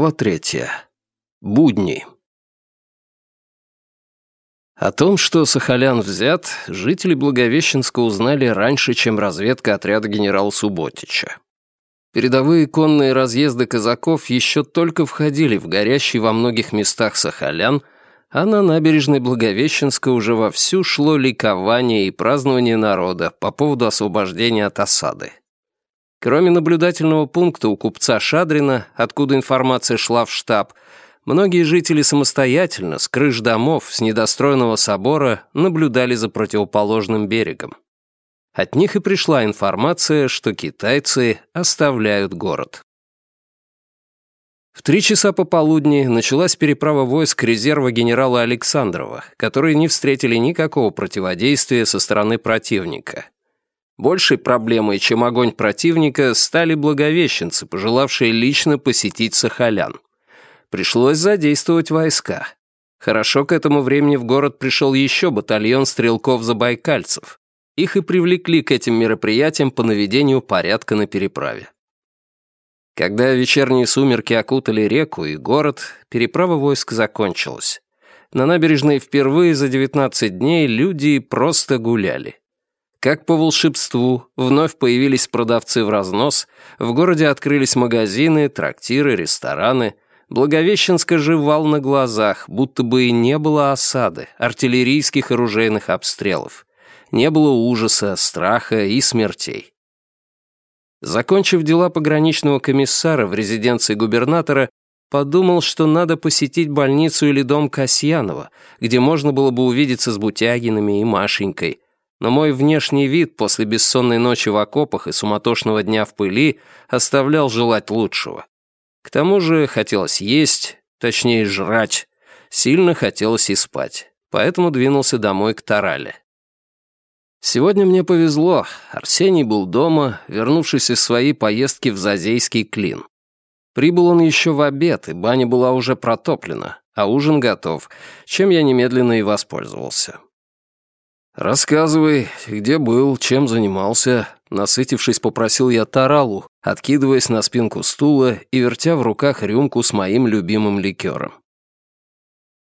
Глава третья. Будни. О том, что Сахалян взят, жители Благовещенска узнали раньше, чем разведка отряда генерала Субботича. Передовые конные разъезды казаков еще только входили в горящий во многих местах Сахалян, а на набережной Благовещенска уже вовсю шло ликование и празднование народа по поводу освобождения от осады. Кроме наблюдательного пункта у купца Шадрина, откуда информация шла в штаб, многие жители самостоятельно, с крыш домов, с недостроенного собора, наблюдали за противоположным берегом. От них и пришла информация, что китайцы оставляют город. В три часа пополудни началась переправа войск резерва генерала Александрова, которые не встретили никакого противодействия со стороны противника. Большей проблемой, чем огонь противника, стали благовещенцы, пожелавшие лично посетить Сахалян. Пришлось задействовать войска. Хорошо к этому времени в город пришел еще батальон стрелков-забайкальцев. Их и привлекли к этим мероприятиям по наведению порядка на переправе. Когда вечерние сумерки окутали реку и город, переправа войск закончилась. На набережной впервые за 19 дней люди просто гуляли. Как по волшебству, вновь появились продавцы в разнос, в городе открылись магазины, трактиры, рестораны. Благовещенск оживал на глазах, будто бы и не было осады, артиллерийских оружейных обстрелов. Не было ужаса, страха и смертей. Закончив дела пограничного комиссара в резиденции губернатора, подумал, что надо посетить больницу или дом Касьянова, где можно было бы увидеться с Бутягинами и Машенькой, но мой внешний вид после бессонной ночи в окопах и суматошного дня в пыли оставлял желать лучшего. К тому же хотелось есть, точнее жрать, сильно хотелось и спать, поэтому двинулся домой к Тарале. Сегодня мне повезло, Арсений был дома, вернувшись из своей поездки в Зазейский клин. Прибыл он еще в обед, и баня была уже протоплена, а ужин готов, чем я немедленно и воспользовался. «Рассказывай, где был, чем занимался?» Насытившись, попросил я Таралу, откидываясь на спинку стула и вертя в руках рюмку с моим любимым ликером.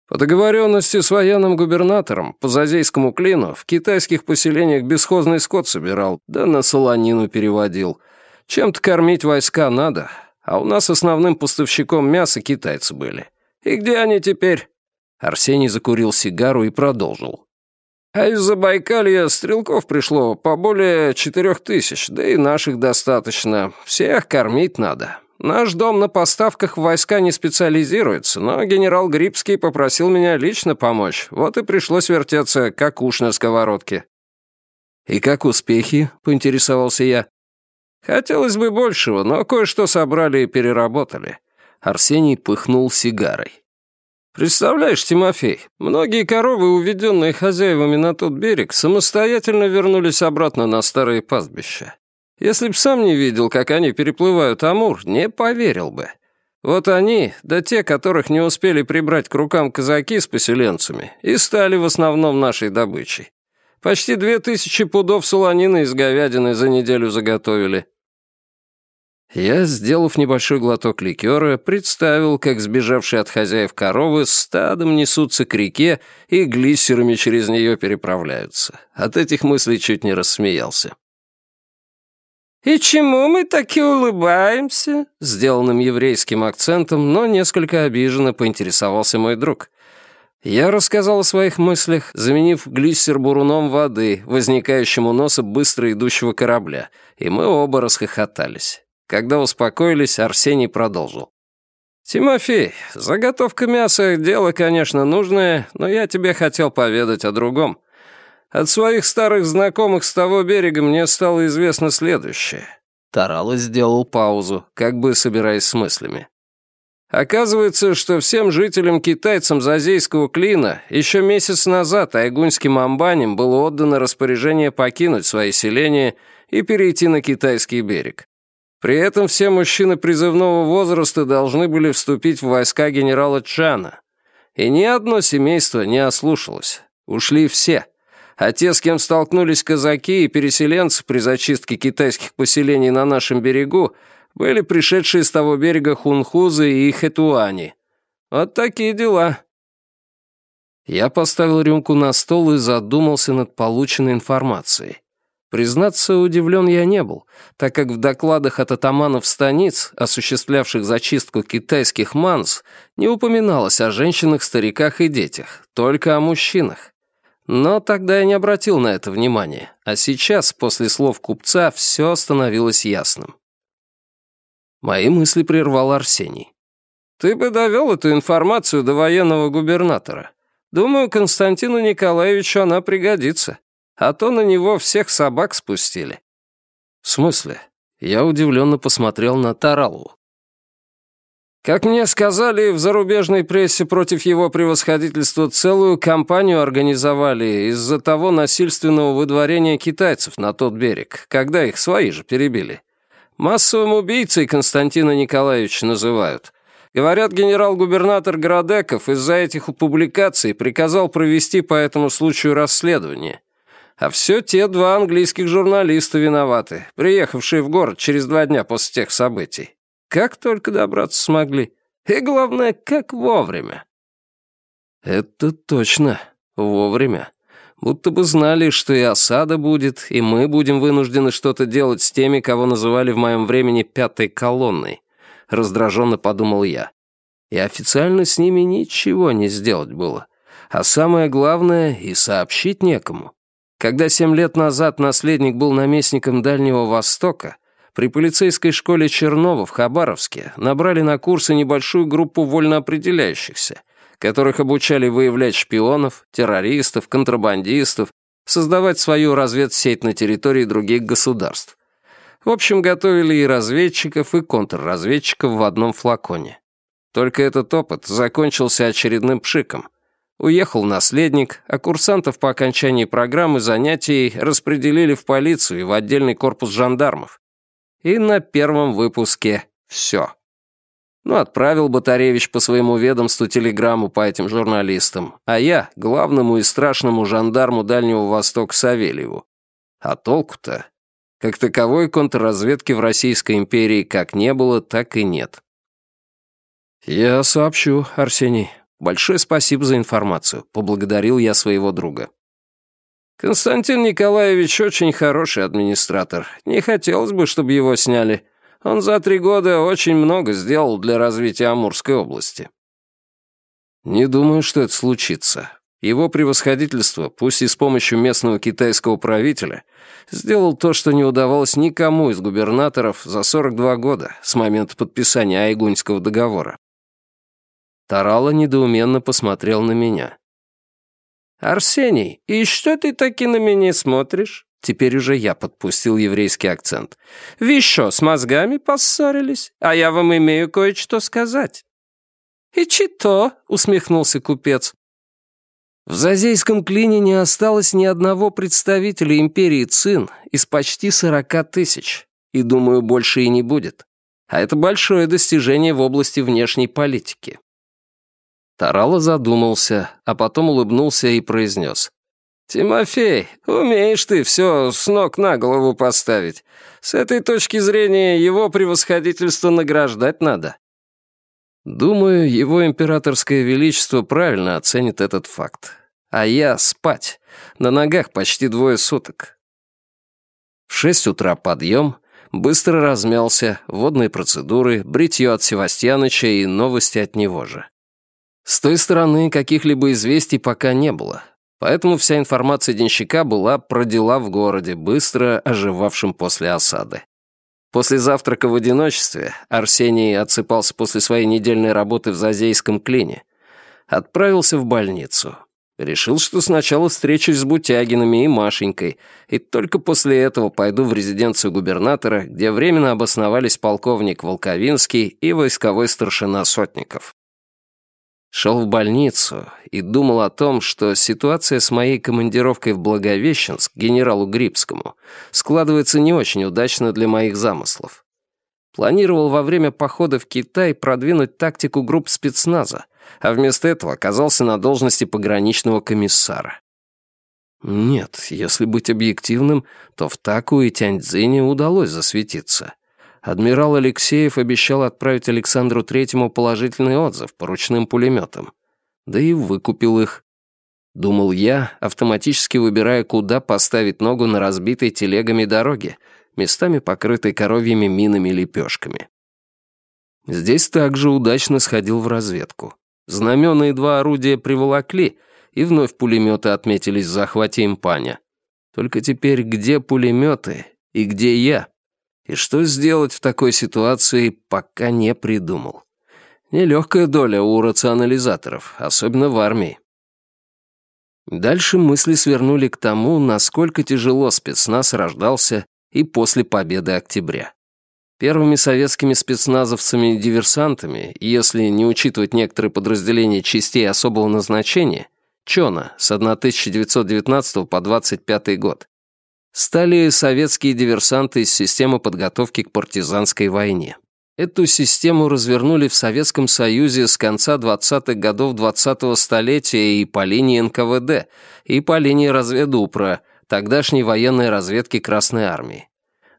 По договоренности с военным губернатором по Зазейскому клину в китайских поселениях бесхозный скот собирал, да на солонину переводил. Чем-то кормить войска надо, а у нас основным поставщиком мяса китайцы были. И где они теперь?» Арсений закурил сигару и продолжил. А из Забайкалья стрелков пришло по более четырех тысяч, да и наших достаточно. Всех кормить надо. Наш дом на поставках в войска не специализируется, но генерал Грибский попросил меня лично помочь. Вот и пришлось вертеться, как уж на сковородке». «И как успехи?» — поинтересовался я. «Хотелось бы большего, но кое-что собрали и переработали». Арсений пыхнул сигарой. Представляешь, Тимофей, многие коровы, уведенные хозяевами на тот берег, самостоятельно вернулись обратно на старые пастбища. Если б сам не видел, как они переплывают Амур, не поверил бы. Вот они, да те, которых не успели прибрать к рукам казаки с поселенцами, и стали в основном нашей добычей. Почти две тысячи пудов солонины из говядины за неделю заготовили. Я, сделав небольшой глоток ликера, представил, как сбежавшие от хозяев коровы стадом несутся к реке и глиссерами через нее переправляются. От этих мыслей чуть не рассмеялся. «И чему мы таки улыбаемся?» Сделанным еврейским акцентом, но несколько обиженно поинтересовался мой друг. Я рассказал о своих мыслях, заменив глиссер буруном воды, возникающим у носа быстро идущего корабля, и мы оба расхохотались. Когда успокоились, Арсений продолжил. «Тимофей, заготовка мяса — дело, конечно, нужное, но я тебе хотел поведать о другом. От своих старых знакомых с того берега мне стало известно следующее». Тарала сделал паузу, как бы собираясь с мыслями. Оказывается, что всем жителям-китайцам Зазейского клина еще месяц назад айгуньским амбаням было отдано распоряжение покинуть свои селения и перейти на китайский берег. При этом все мужчины призывного возраста должны были вступить в войска генерала Чана. И ни одно семейство не ослушалось. Ушли все. А те, с кем столкнулись казаки и переселенцы при зачистке китайских поселений на нашем берегу, Были пришедшие с того берега хунхузы и хетуани. Вот такие дела. Я поставил рюмку на стол и задумался над полученной информацией. Признаться, удивлен я не был, так как в докладах от атаманов станиц, осуществлявших зачистку китайских манс, не упоминалось о женщинах, стариках и детях, только о мужчинах. Но тогда я не обратил на это внимания, а сейчас, после слов купца, все становилось ясным. Мои мысли прервал Арсений. «Ты бы довел эту информацию до военного губернатора. Думаю, Константину Николаевичу она пригодится. А то на него всех собак спустили». «В смысле?» Я удивленно посмотрел на Таралу. Как мне сказали, в зарубежной прессе против его превосходительства целую кампанию организовали из-за того насильственного выдворения китайцев на тот берег, когда их свои же перебили. Массовым убийцей Константина Николаевича называют. Говорят, генерал-губернатор Городеков из-за этих публикаций приказал провести по этому случаю расследование. А все те два английских журналиста виноваты, приехавшие в город через два дня после тех событий. Как только добраться смогли. И главное, как вовремя. Это точно, вовремя. Будто бы знали, что и осада будет, и мы будем вынуждены что-то делать с теми, кого называли в моем времени пятой колонной раздраженно подумал я. И официально с ними ничего не сделать было. А самое главное, и сообщить некому. Когда семь лет назад наследник был наместником Дальнего Востока, при полицейской школе Чернова в Хабаровске набрали на курсы небольшую группу вольноопределяющихся, которых обучали выявлять шпионов, террористов, контрабандистов, создавать свою разведсеть на территории других государств. В общем, готовили и разведчиков, и контрразведчиков в одном флаконе. Только этот опыт закончился очередным пшиком. Уехал наследник, а курсантов по окончании программы занятий распределили в полицию и в отдельный корпус жандармов. И на первом выпуске все. Ну, отправил Батаревич по своему ведомству телеграмму по этим журналистам, а я — главному и страшному жандарму Дальнего Востока Савельеву. А толку-то? Как таковой контрразведки в Российской империи как не было, так и нет. «Я сообщу, Арсений. Большое спасибо за информацию», — поблагодарил я своего друга. «Константин Николаевич очень хороший администратор. Не хотелось бы, чтобы его сняли. Он за три года очень много сделал для развития Амурской области». «Не думаю, что это случится. Его превосходительство, пусть и с помощью местного китайского правителя, сделал то, что не удавалось никому из губернаторов за 42 года с момента подписания Айгуньского договора. Тарала недоуменно посмотрел на меня. «Арсений, и что ты таки на меня смотришь?» Теперь уже я подпустил еврейский акцент. «Вы что, с мозгами поссорились? А я вам имею кое-что сказать». «И чито?» — усмехнулся купец. В Зазейском клине не осталось ни одного представителя империи Цин из почти сорока тысяч, и, думаю, больше и не будет. А это большое достижение в области внешней политики. Тарала задумался, а потом улыбнулся и произнес. «Тимофей, умеешь ты все с ног на голову поставить. С этой точки зрения его превосходительство награждать надо. Думаю, его императорское величество правильно оценит этот факт. А я спать. На ногах почти двое суток. В шесть утра подъем, быстро размялся, водные процедуры, бритье от Севастьяныча и новости от него же. С той стороны каких-либо известий пока не было, поэтому вся информация денщика была про дела в городе, быстро оживавшим после осады. После завтрака в одиночестве Арсений отсыпался после своей недельной работы в Зазейском клине. Отправился в больницу. Решил, что сначала встречусь с Бутягинами и Машенькой, и только после этого пойду в резиденцию губернатора, где временно обосновались полковник Волковинский и войсковой старшина Сотников. Шел в больницу и думал о том, что ситуация с моей командировкой в Благовещенск генералу Грибскому складывается не очень удачно для моих замыслов. Планировал во время похода в Китай продвинуть тактику групп спецназа, а вместо этого оказался на должности пограничного комиссара. Нет, если быть объективным, то в Таку и Тяньцзине удалось засветиться. Адмирал Алексеев обещал отправить Александру Третьему положительный отзыв по ручным пулеметам. Да и выкупил их. Думал я, автоматически выбирая, куда поставить ногу на разбитой телегами дороге, местами покрытой коровьими минами лепешками. Здесь также удачно сходил в разведку. Знамена и два орудия приволокли, и вновь пулеметы отметились в захвате импаня. Только теперь где пулеметы и где я? И что сделать в такой ситуации, пока не придумал. Нелегкая доля у рационализаторов, особенно в армии. Дальше мысли свернули к тому, насколько тяжело спецназ рождался и после победы октября. Первыми советскими спецназовцами-диверсантами, если не учитывать некоторые подразделения частей особого назначения, ЧОНа с 1919 по 25 год, стали советские диверсанты из системы подготовки к партизанской войне. Эту систему развернули в Советском Союзе с конца 20-х годов 20-го столетия и по линии НКВД, и по линии разведупра, тогдашней военной разведки Красной Армии.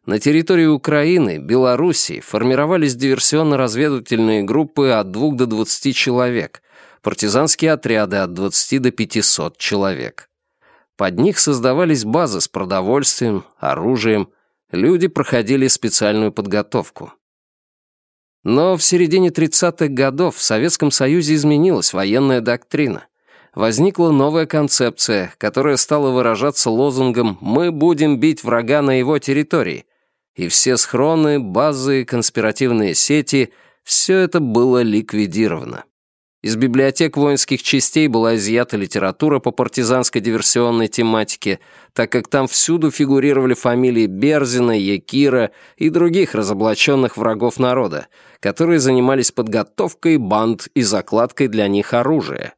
На территории Украины, Белоруссии формировались диверсионно-разведывательные группы от 2 до 20 человек, партизанские отряды от 20 до 500 человек. Под них создавались базы с продовольствием, оружием, люди проходили специальную подготовку. Но в середине 30-х годов в Советском Союзе изменилась военная доктрина. Возникла новая концепция, которая стала выражаться лозунгом «Мы будем бить врага на его территории», и все схроны, базы, конспиративные сети — все это было ликвидировано. Из библиотек воинских частей была изъята литература по партизанской диверсионной тематике, так как там всюду фигурировали фамилии Берзина, Якира и других разоблаченных врагов народа, которые занимались подготовкой банд и закладкой для них оружия.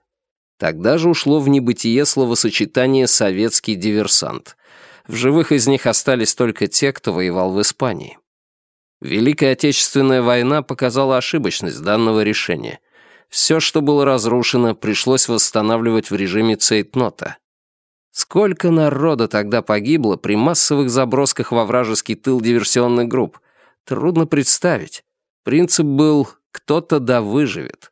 Тогда же ушло в небытие словосочетание «советский диверсант». В живых из них остались только те, кто воевал в Испании. Великая Отечественная война показала ошибочность данного решения — все, что было разрушено, пришлось восстанавливать в режиме цейтнота. Сколько народа тогда погибло при массовых забросках во вражеский тыл диверсионных групп? Трудно представить. Принцип был «кто-то да выживет».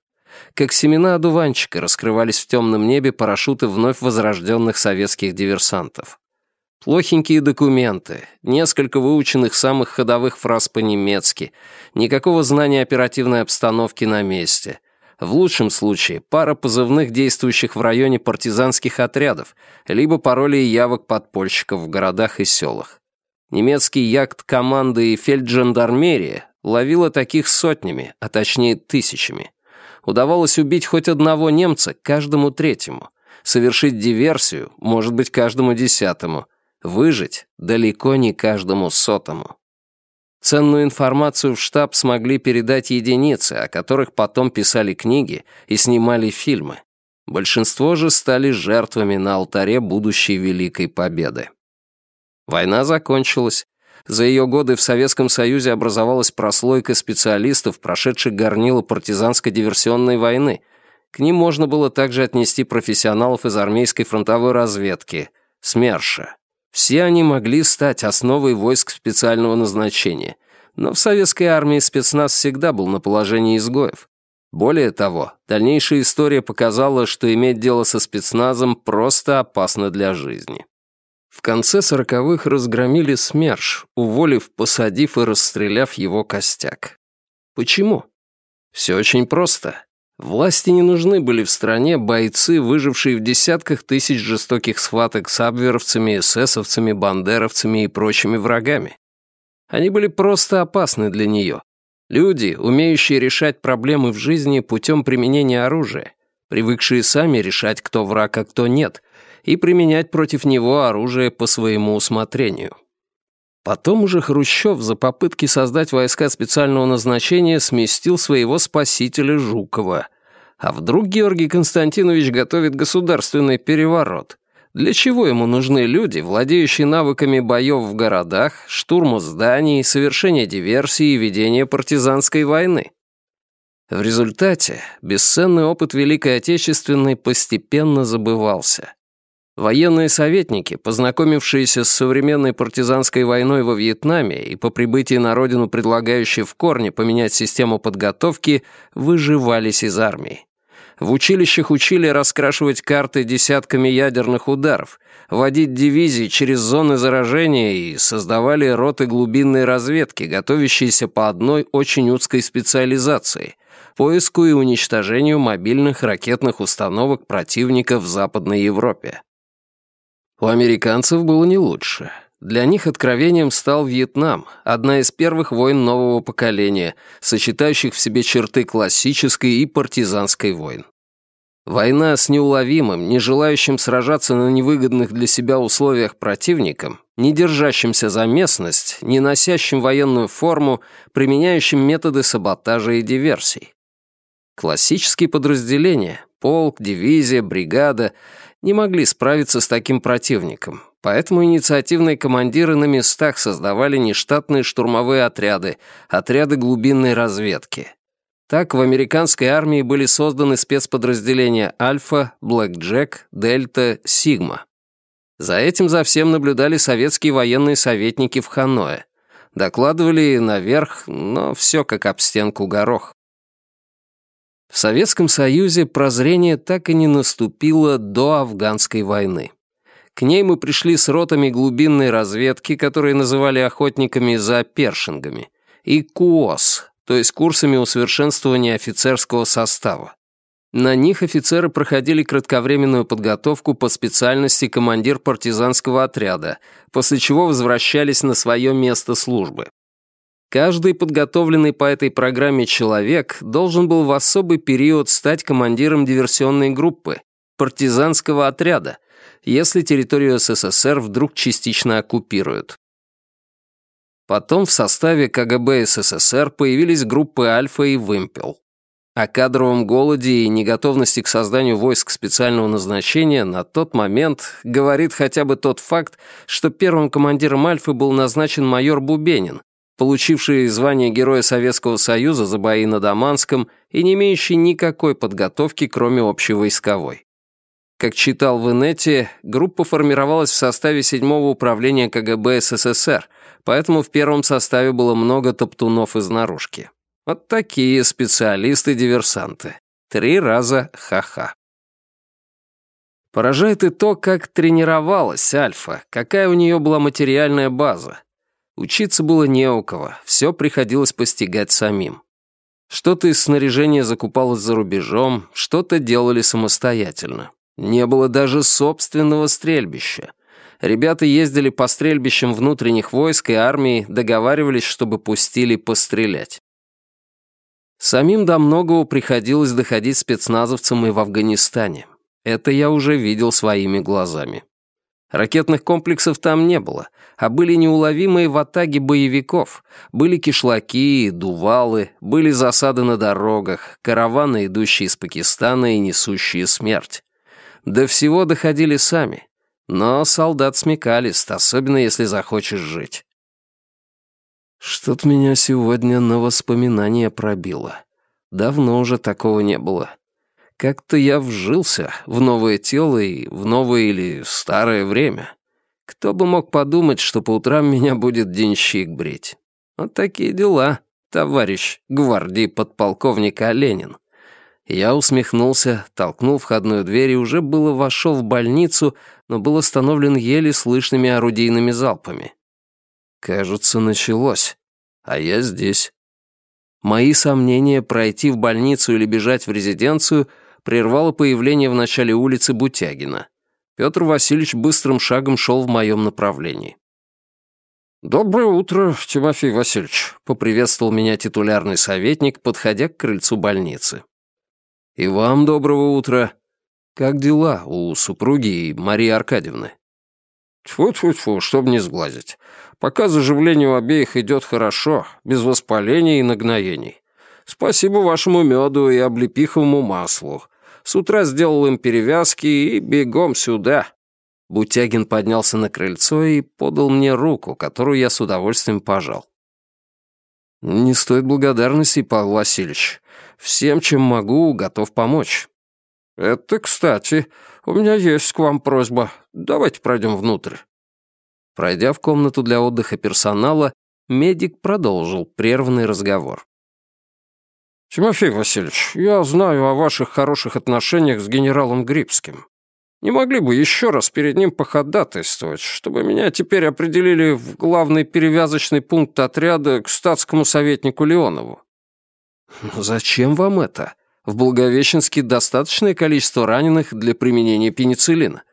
Как семена одуванчика раскрывались в темном небе парашюты вновь возрожденных советских диверсантов. Плохенькие документы, несколько выученных самых ходовых фраз по-немецки, никакого знания оперативной обстановки на месте — в лучшем случае пара позывных, действующих в районе партизанских отрядов, либо пароли и явок подпольщиков в городах и селах. Немецкий яхт команды и фельджандармерия ловила таких сотнями, а точнее тысячами. Удавалось убить хоть одного немца каждому третьему, совершить диверсию, может быть, каждому десятому, выжить далеко не каждому сотому. Ценную информацию в штаб смогли передать единицы, о которых потом писали книги и снимали фильмы. Большинство же стали жертвами на алтаре будущей Великой Победы. Война закончилась. За ее годы в Советском Союзе образовалась прослойка специалистов, прошедших горнило партизанско-диверсионной войны. К ним можно было также отнести профессионалов из армейской фронтовой разведки, СМЕРШа. Все они могли стать основой войск специального назначения, но в советской армии спецназ всегда был на положении изгоев. Более того, дальнейшая история показала, что иметь дело со спецназом просто опасно для жизни. В конце сороковых разгромили СМЕРШ, уволив, посадив и расстреляв его костяк. Почему? Все очень просто. Власти не нужны были в стране бойцы, выжившие в десятках тысяч жестоких схваток с абверовцами, эсэсовцами, бандеровцами и прочими врагами. Они были просто опасны для нее. Люди, умеющие решать проблемы в жизни путем применения оружия, привыкшие сами решать, кто враг, а кто нет, и применять против него оружие по своему усмотрению. Потом уже Хрущев за попытки создать войска специального назначения сместил своего спасителя Жукова. А вдруг Георгий Константинович готовит государственный переворот? Для чего ему нужны люди, владеющие навыками боев в городах, штурму зданий, совершения диверсий и ведения партизанской войны? В результате бесценный опыт Великой Отечественной постепенно забывался. Военные советники, познакомившиеся с современной партизанской войной во Вьетнаме и по прибытии на родину предлагающие в корне поменять систему подготовки, выживались из армии. В училищах учили раскрашивать карты десятками ядерных ударов, водить дивизии через зоны заражения и создавали роты глубинной разведки, готовящиеся по одной очень узкой специализации — поиску и уничтожению мобильных ракетных установок противника в Западной Европе. У американцев было не лучше. Для них откровением стал Вьетнам, одна из первых войн нового поколения, сочетающих в себе черты классической и партизанской войн. Война с неуловимым, не желающим сражаться на невыгодных для себя условиях противником, не держащимся за местность, не носящим военную форму, применяющим методы саботажа и диверсий. Классические подразделения — полк, дивизия, бригада — не могли справиться с таким противником, поэтому инициативные командиры на местах создавали нештатные штурмовые отряды, отряды глубинной разведки. Так в американской армии были созданы спецподразделения «Альфа», «Блэкджек», «Дельта», «Сигма». За этим за всем наблюдали советские военные советники в Ханое. Докладывали наверх, но все как об стенку горох. В Советском Союзе прозрение так и не наступило до афганской войны. К ней мы пришли с ротами глубинной разведки, которые называли охотниками за першингами, и КУОС, то есть курсами усовершенствования офицерского состава. На них офицеры проходили кратковременную подготовку по специальности командир партизанского отряда, после чего возвращались на свое место службы. Каждый подготовленный по этой программе человек должен был в особый период стать командиром диверсионной группы, партизанского отряда, если территорию СССР вдруг частично оккупируют. Потом в составе КГБ СССР появились группы «Альфа» и «Вымпел». О кадровом голоде и неготовности к созданию войск специального назначения на тот момент говорит хотя бы тот факт, что первым командиром «Альфы» был назначен майор Бубенин, получивший звание Героя Советского Союза за бои на Даманском и не имеющий никакой подготовки, кроме общевойсковой. Как читал в инете, группа формировалась в составе 7-го управления КГБ СССР, поэтому в первом составе было много топтунов из наружки. Вот такие специалисты-диверсанты. Три раза ха-ха. Поражает и то, как тренировалась Альфа, какая у нее была материальная база. Учиться было не у кого, все приходилось постигать самим. Что-то из снаряжения закупалось за рубежом, что-то делали самостоятельно. Не было даже собственного стрельбища. Ребята ездили по стрельбищам внутренних войск и армии, договаривались, чтобы пустили пострелять. Самим до многого приходилось доходить спецназовцам и в Афганистане. Это я уже видел своими глазами. Ракетных комплексов там не было, а были неуловимые ватаги боевиков, были кишлаки, дувалы, были засады на дорогах, караваны, идущие из Пакистана и несущие смерть. До всего доходили сами, но солдат смекалист, особенно если захочешь жить. Что-то меня сегодня на воспоминания пробило. Давно уже такого не было. Как-то я вжился в новое тело и в новое или старое время. Кто бы мог подумать, что по утрам меня будет денщик брить. Вот такие дела, товарищ гвардии подполковника Ленин. Я усмехнулся, толкнул входную дверь и уже было вошел в больницу, но был остановлен еле слышными орудийными залпами. Кажется, началось. А я здесь. Мои сомнения пройти в больницу или бежать в резиденцию — прервало появление в начале улицы Бутягина. Петр Васильевич быстрым шагом шел в моем направлении. «Доброе утро, Тимофей Васильевич», — поприветствовал меня титулярный советник, подходя к крыльцу больницы. «И вам доброго утра. Как дела у супруги Марии Аркадьевны?» Тьфу-тьфу-тьфу, чтобы не сглазить. Пока заживление у обеих идет хорошо, без воспаления и нагноений. Спасибо вашему меду и облепиховому маслу. С утра сделал им перевязки и бегом сюда». Бутягин поднялся на крыльцо и подал мне руку, которую я с удовольствием пожал. «Не стоит благодарности, Павел Васильевич. Всем, чем могу, готов помочь». «Это кстати. У меня есть к вам просьба. Давайте пройдем внутрь». Пройдя в комнату для отдыха персонала, медик продолжил прерванный разговор. «Тимофей Васильевич, я знаю о ваших хороших отношениях с генералом Грибским. Не могли бы еще раз перед ним походатайствовать, чтобы меня теперь определили в главный перевязочный пункт отряда к статскому советнику Леонову?» «Зачем вам это? В Благовещенске достаточное количество раненых для применения пенициллина.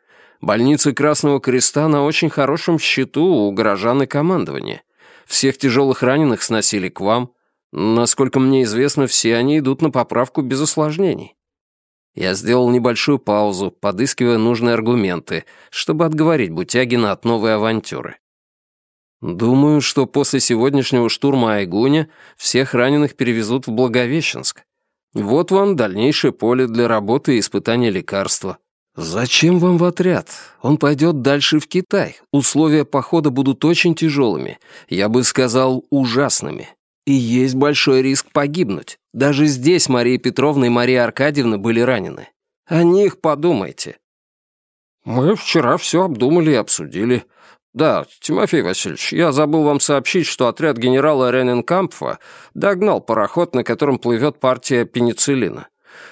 Больницы Красного Креста на очень хорошем счету у горожан и командования. Всех тяжелых раненых сносили к вам. Насколько мне известно, все они идут на поправку без осложнений. Я сделал небольшую паузу, подыскивая нужные аргументы, чтобы отговорить Бутягина от новой авантюры. Думаю, что после сегодняшнего штурма Айгуня всех раненых перевезут в Благовещенск. Вот вам дальнейшее поле для работы и испытания лекарства. «Зачем вам в отряд? Он пойдет дальше в Китай. Условия похода будут очень тяжелыми, я бы сказал, ужасными. И есть большой риск погибнуть. Даже здесь Мария Петровна и Мария Аркадьевна были ранены. О них подумайте». «Мы вчера все обдумали и обсудили. Да, Тимофей Васильевич, я забыл вам сообщить, что отряд генерала Рененкампфа догнал пароход, на котором плывет партия пенициллина.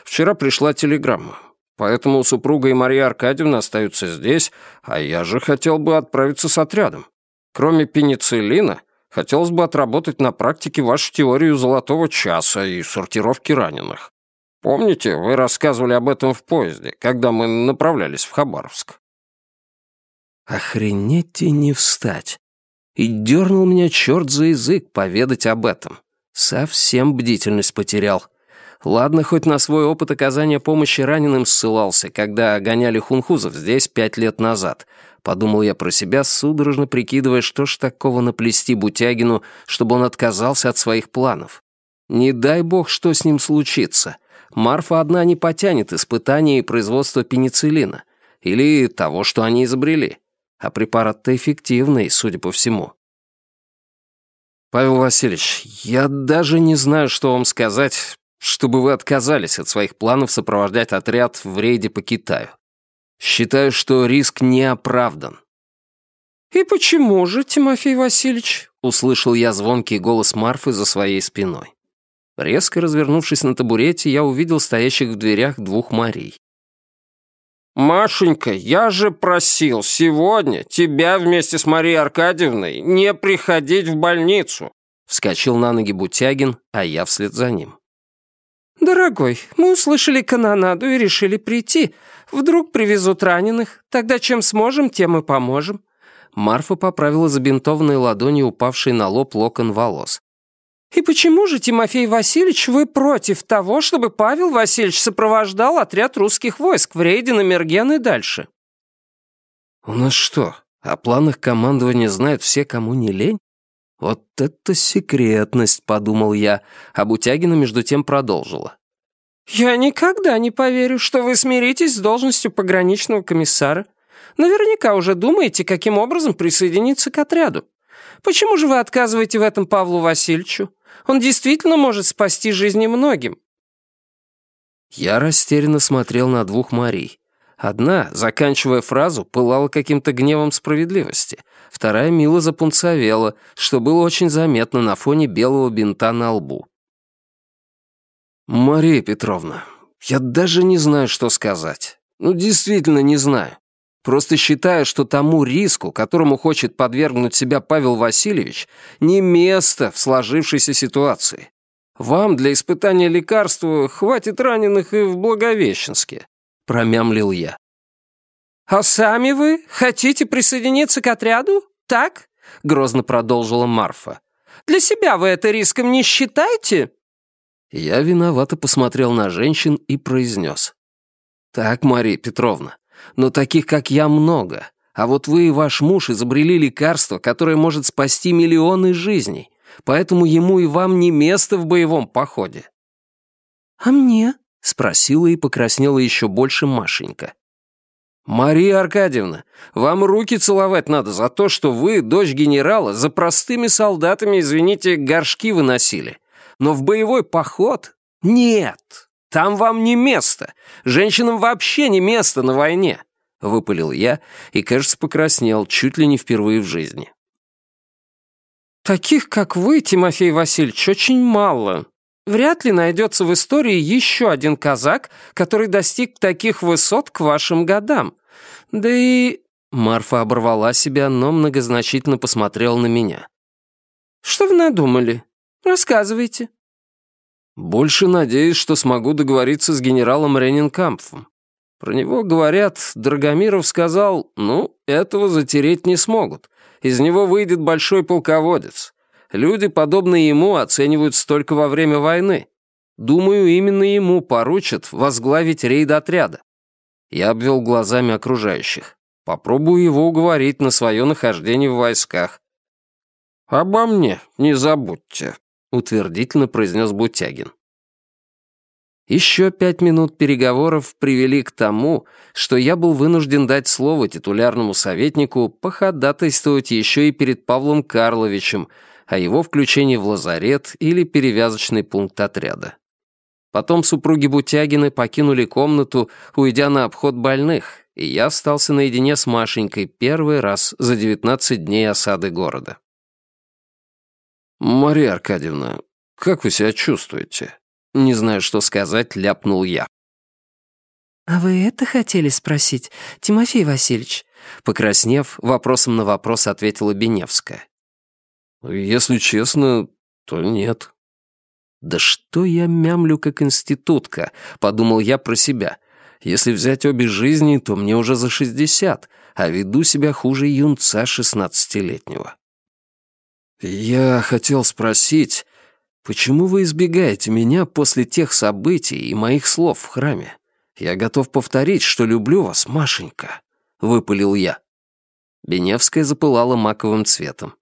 Вчера пришла телеграмма. Поэтому супруга и Мария Аркадьевна остаются здесь, а я же хотел бы отправиться с отрядом. Кроме пенициллина, хотелось бы отработать на практике вашу теорию золотого часа и сортировки раненых. Помните, вы рассказывали об этом в поезде, когда мы направлялись в Хабаровск? Охренеть и не встать. И дернул меня черт за язык поведать об этом. Совсем бдительность потерял. Ладно, хоть на свой опыт оказания помощи раненым ссылался, когда гоняли хунхузов здесь пять лет назад. Подумал я про себя, судорожно прикидывая, что ж такого наплести Бутягину, чтобы он отказался от своих планов. Не дай бог, что с ним случится. Марфа одна не потянет испытания и производство пенициллина. Или того, что они изобрели. А препарат-то эффективный, судя по всему. Павел Васильевич, я даже не знаю, что вам сказать, чтобы вы отказались от своих планов сопровождать отряд в рейде по Китаю. Считаю, что риск не оправдан». «И почему же, Тимофей Васильевич?» — услышал я звонкий голос Марфы за своей спиной. Резко развернувшись на табурете, я увидел стоящих в дверях двух Марий. «Машенька, я же просил сегодня тебя вместе с Марией Аркадьевной не приходить в больницу!» Вскочил на ноги Бутягин, а я вслед за ним. «Дорогой, мы услышали канонаду и решили прийти. Вдруг привезут раненых, тогда чем сможем, тем и поможем». Марфа поправила забинтованной ладонью упавший на лоб локон волос. «И почему же, Тимофей Васильевич, вы против того, чтобы Павел Васильевич сопровождал отряд русских войск в рейде на Мерген и дальше?» «У нас что, о планах командования знают все, кому не лень?» «Вот это секретность», — подумал я, а Бутягина между тем продолжила. «Я никогда не поверю, что вы смиритесь с должностью пограничного комиссара. Наверняка уже думаете, каким образом присоединиться к отряду. Почему же вы отказываете в этом Павлу Васильевичу? Он действительно может спасти жизни многим». Я растерянно смотрел на двух Марий. Одна, заканчивая фразу, пылала каким-то гневом справедливости. Вторая мило запунцовела, что было очень заметно на фоне белого бинта на лбу. «Мария Петровна, я даже не знаю, что сказать. Ну, действительно не знаю. Просто считаю, что тому риску, которому хочет подвергнуть себя Павел Васильевич, не место в сложившейся ситуации. Вам для испытания лекарства хватит раненых и в Благовещенске промямлил я. «А сами вы хотите присоединиться к отряду? Так?» — грозно продолжила Марфа. «Для себя вы это риском не считаете?» Я виновато посмотрел на женщин и произнес. «Так, Мария Петровна, но таких, как я, много. А вот вы и ваш муж изобрели лекарство, которое может спасти миллионы жизней, поэтому ему и вам не место в боевом походе». «А мне?» — спросила и покраснела еще больше Машенька. «Мария Аркадьевна, вам руки целовать надо за то, что вы, дочь генерала, за простыми солдатами, извините, горшки выносили. Но в боевой поход нет. Там вам не место. Женщинам вообще не место на войне!» — выпалил я и, кажется, покраснел чуть ли не впервые в жизни. «Таких, как вы, Тимофей Васильевич, очень мало. Вряд ли найдется в истории еще один казак, который достиг таких высот к вашим годам. Да и...» Марфа оборвала себя, но многозначительно посмотрела на меня. «Что вы надумали? Рассказывайте». «Больше надеюсь, что смогу договориться с генералом Ренинкампфом. Про него говорят, Драгомиров сказал, ну, этого затереть не смогут. Из него выйдет большой полководец. Люди, подобные ему, оцениваются только во время войны. Думаю, именно ему поручат возглавить рейд отряда. Я обвел глазами окружающих. Попробую его уговорить на свое нахождение в войсках. «Обо мне не забудьте», — утвердительно произнес Бутягин. Еще пять минут переговоров привели к тому, что я был вынужден дать слово титулярному советнику походатайствовать еще и перед Павлом Карловичем, о его включении в лазарет или перевязочный пункт отряда. Потом супруги Бутягины покинули комнату, уйдя на обход больных, и я остался наедине с Машенькой первый раз за 19 дней осады города. «Мария Аркадьевна, как вы себя чувствуете?» Не знаю, что сказать, ляпнул я. «А вы это хотели спросить, Тимофей Васильевич?» Покраснев, вопросом на вопрос ответила Беневская. «Если честно, то нет». «Да что я мямлю как институтка?» — подумал я про себя. «Если взять обе жизни, то мне уже за шестьдесят, а веду себя хуже юнца шестнадцатилетнего». «Я хотел спросить, почему вы избегаете меня после тех событий и моих слов в храме? Я готов повторить, что люблю вас, Машенька», — выпалил я. Беневская запылала маковым цветом.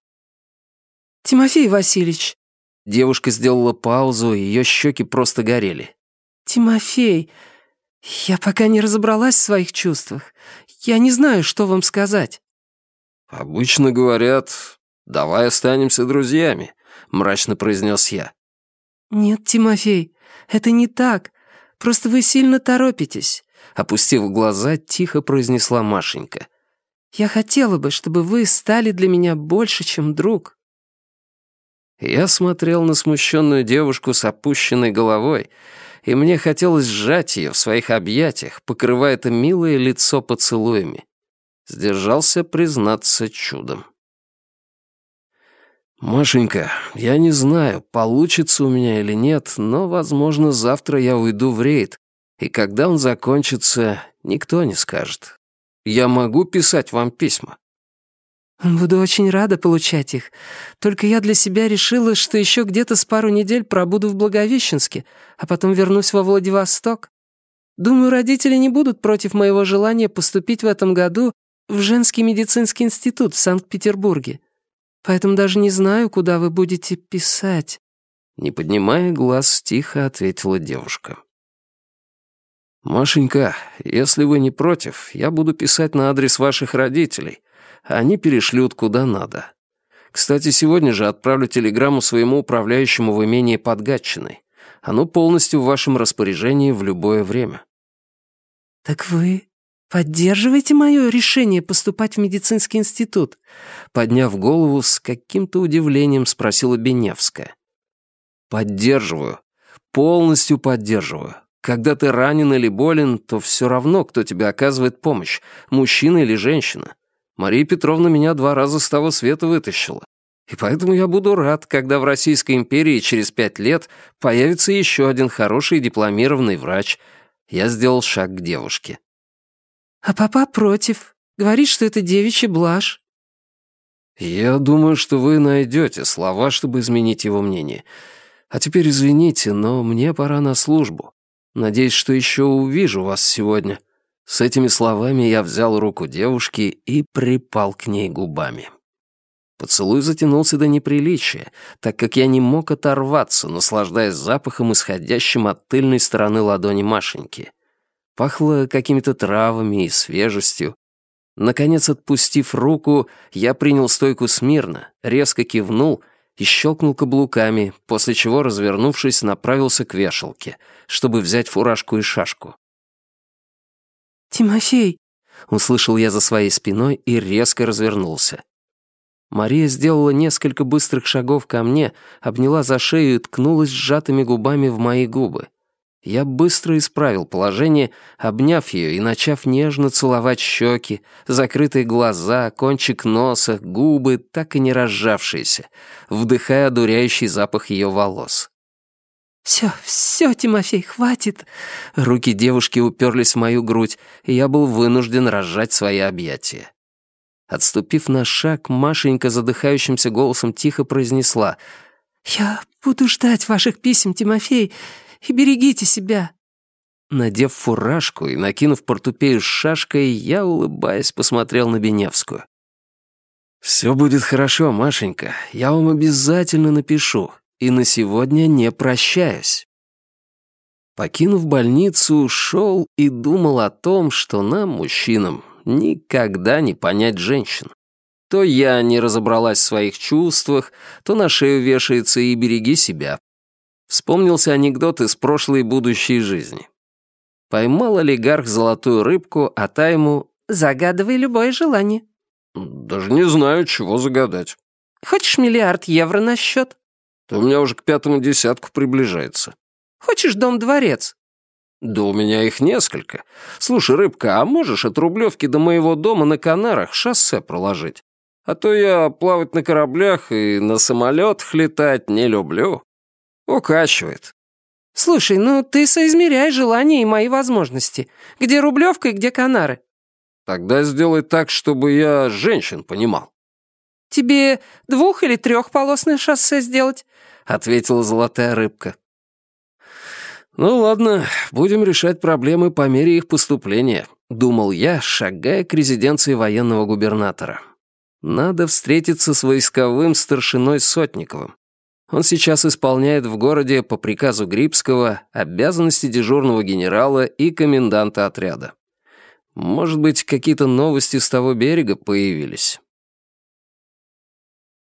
«Тимофей Васильевич». Девушка сделала паузу, ее щеки просто горели. «Тимофей, я пока не разобралась в своих чувствах. Я не знаю, что вам сказать». «Обычно говорят, давай останемся друзьями», — мрачно произнес я. «Нет, Тимофей, это не так. Просто вы сильно торопитесь», — опустив глаза, тихо произнесла Машенька. «Я хотела бы, чтобы вы стали для меня больше, чем друг». Я смотрел на смущенную девушку с опущенной головой, и мне хотелось сжать ее в своих объятиях, покрывая это милое лицо поцелуями. Сдержался признаться чудом. «Машенька, я не знаю, получится у меня или нет, но, возможно, завтра я уйду в рейд, и когда он закончится, никто не скажет. Я могу писать вам письма?» «Буду очень рада получать их. Только я для себя решила, что еще где-то с пару недель пробуду в Благовещенске, а потом вернусь во Владивосток. Думаю, родители не будут против моего желания поступить в этом году в женский медицинский институт в Санкт-Петербурге. Поэтому даже не знаю, куда вы будете писать». Не поднимая глаз, тихо ответила девушка. «Машенька, если вы не против, я буду писать на адрес ваших родителей» они перешлют куда надо. Кстати, сегодня же отправлю телеграмму своему управляющему в имении под Гатчиной. Оно полностью в вашем распоряжении в любое время». «Так вы поддерживаете мое решение поступать в медицинский институт?» Подняв голову, с каким-то удивлением спросила Беневская. «Поддерживаю. Полностью поддерживаю. Когда ты ранен или болен, то все равно, кто тебе оказывает помощь, мужчина или женщина. Мария Петровна меня два раза с того света вытащила. И поэтому я буду рад, когда в Российской империи через пять лет появится еще один хороший дипломированный врач. Я сделал шаг к девушке. А папа против. Говорит, что это девичья блажь. Я думаю, что вы найдете слова, чтобы изменить его мнение. А теперь извините, но мне пора на службу. Надеюсь, что еще увижу вас сегодня. С этими словами я взял руку девушки и припал к ней губами. Поцелуй затянулся до неприличия, так как я не мог оторваться, наслаждаясь запахом, исходящим от тыльной стороны ладони Машеньки. Пахло какими-то травами и свежестью. Наконец, отпустив руку, я принял стойку смирно, резко кивнул и щелкнул каблуками, после чего, развернувшись, направился к вешалке, чтобы взять фуражку и шашку. «Тимофей!» — услышал я за своей спиной и резко развернулся. Мария сделала несколько быстрых шагов ко мне, обняла за шею и ткнулась сжатыми губами в мои губы. Я быстро исправил положение, обняв ее и начав нежно целовать щеки, закрытые глаза, кончик носа, губы, так и не разжавшиеся, вдыхая одуряющий запах ее волос. «Все, все, Тимофей, хватит!» Руки девушки уперлись в мою грудь, и я был вынужден разжать свои объятия. Отступив на шаг, Машенька задыхающимся голосом тихо произнесла «Я буду ждать ваших писем, Тимофей, и берегите себя». Надев фуражку и накинув портупею с шашкой, я, улыбаясь, посмотрел на Беневскую. «Все будет хорошо, Машенька, я вам обязательно напишу, и на сегодня не прощаюсь». Покинув больницу, шел и думал о том, что нам, мужчинам, никогда не понять женщин. То я не разобралась в своих чувствах, то на шею вешается и береги себя. Вспомнился анекдот из прошлой и будущей жизни. Поймал олигарх золотую рыбку, а та ему «Загадывай любое желание». «Даже не знаю, чего загадать». «Хочешь миллиард евро на счет?» «То у меня уже к пятому десятку приближается». «Хочешь дом-дворец?» «Да у меня их несколько. Слушай, рыбка, а можешь от Рублевки до моего дома на Канарах шоссе проложить? А то я плавать на кораблях и на самолетах летать не люблю. Укачивает». «Слушай, ну ты соизмеряй желания и мои возможности. Где Рублевка и где Канары?» «Тогда сделай так, чтобы я женщин понимал». «Тебе двух- или трехполосное шоссе сделать?» — ответила золотая рыбка. «Ну ладно, будем решать проблемы по мере их поступления», — думал я, шагая к резиденции военного губернатора. «Надо встретиться с войсковым старшиной Сотниковым. Он сейчас исполняет в городе по приказу Грибского обязанности дежурного генерала и коменданта отряда. Может быть, какие-то новости с того берега появились.